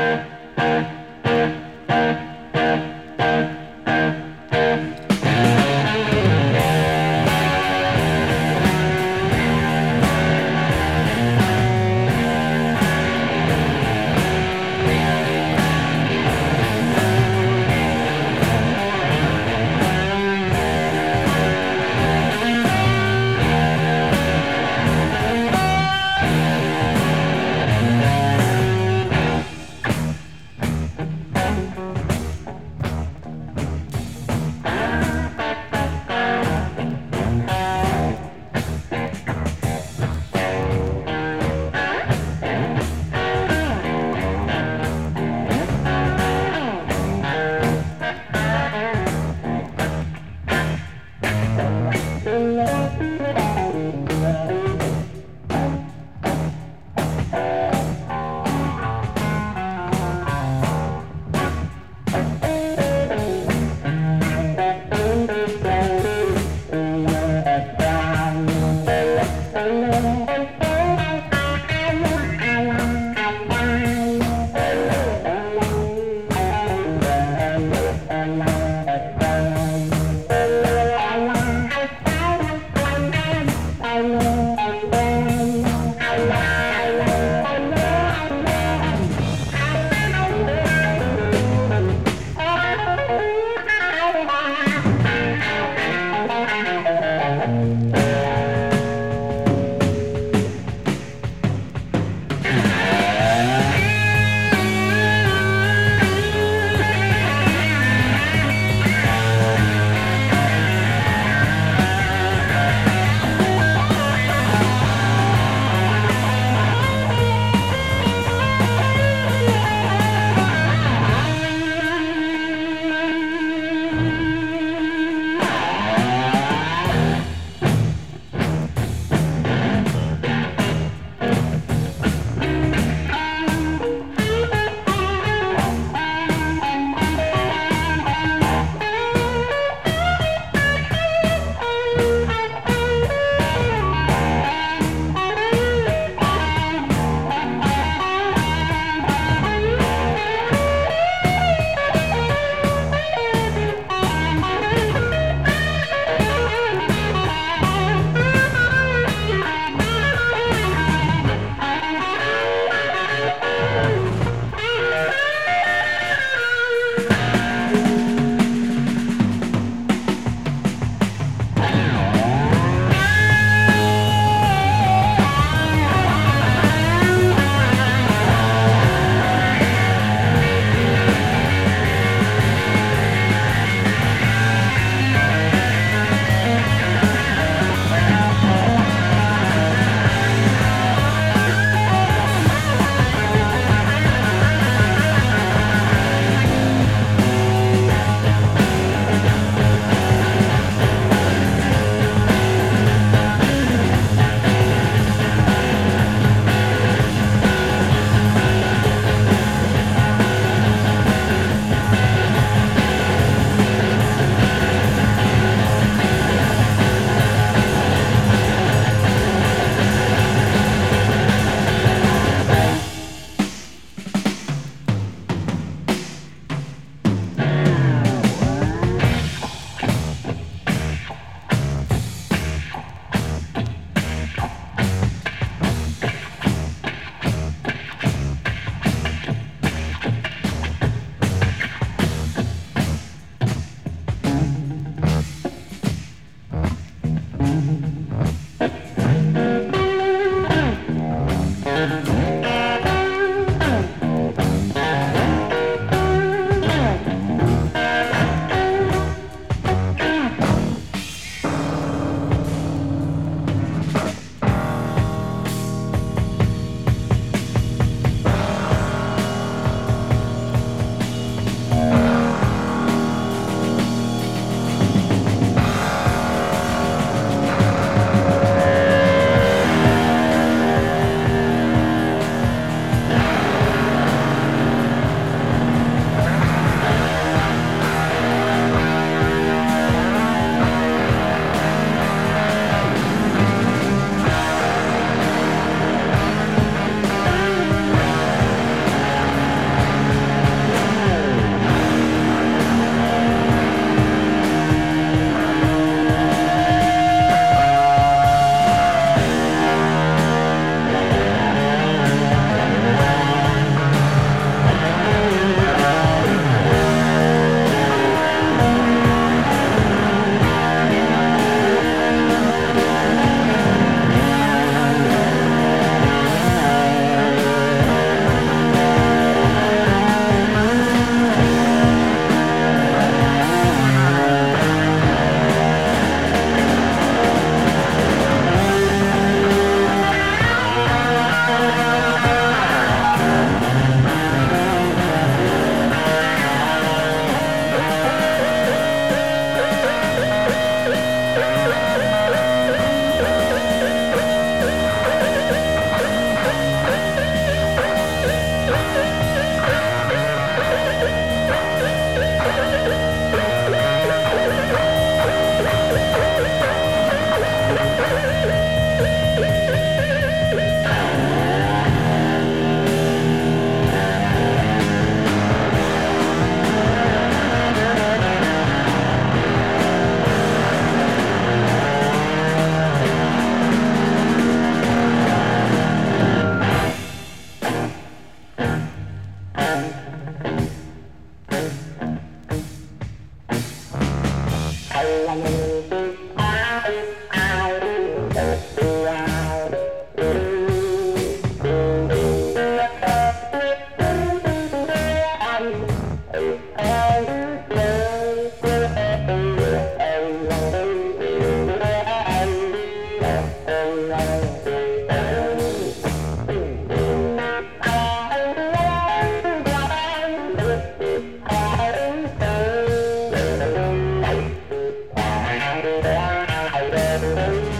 Bye.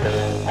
したね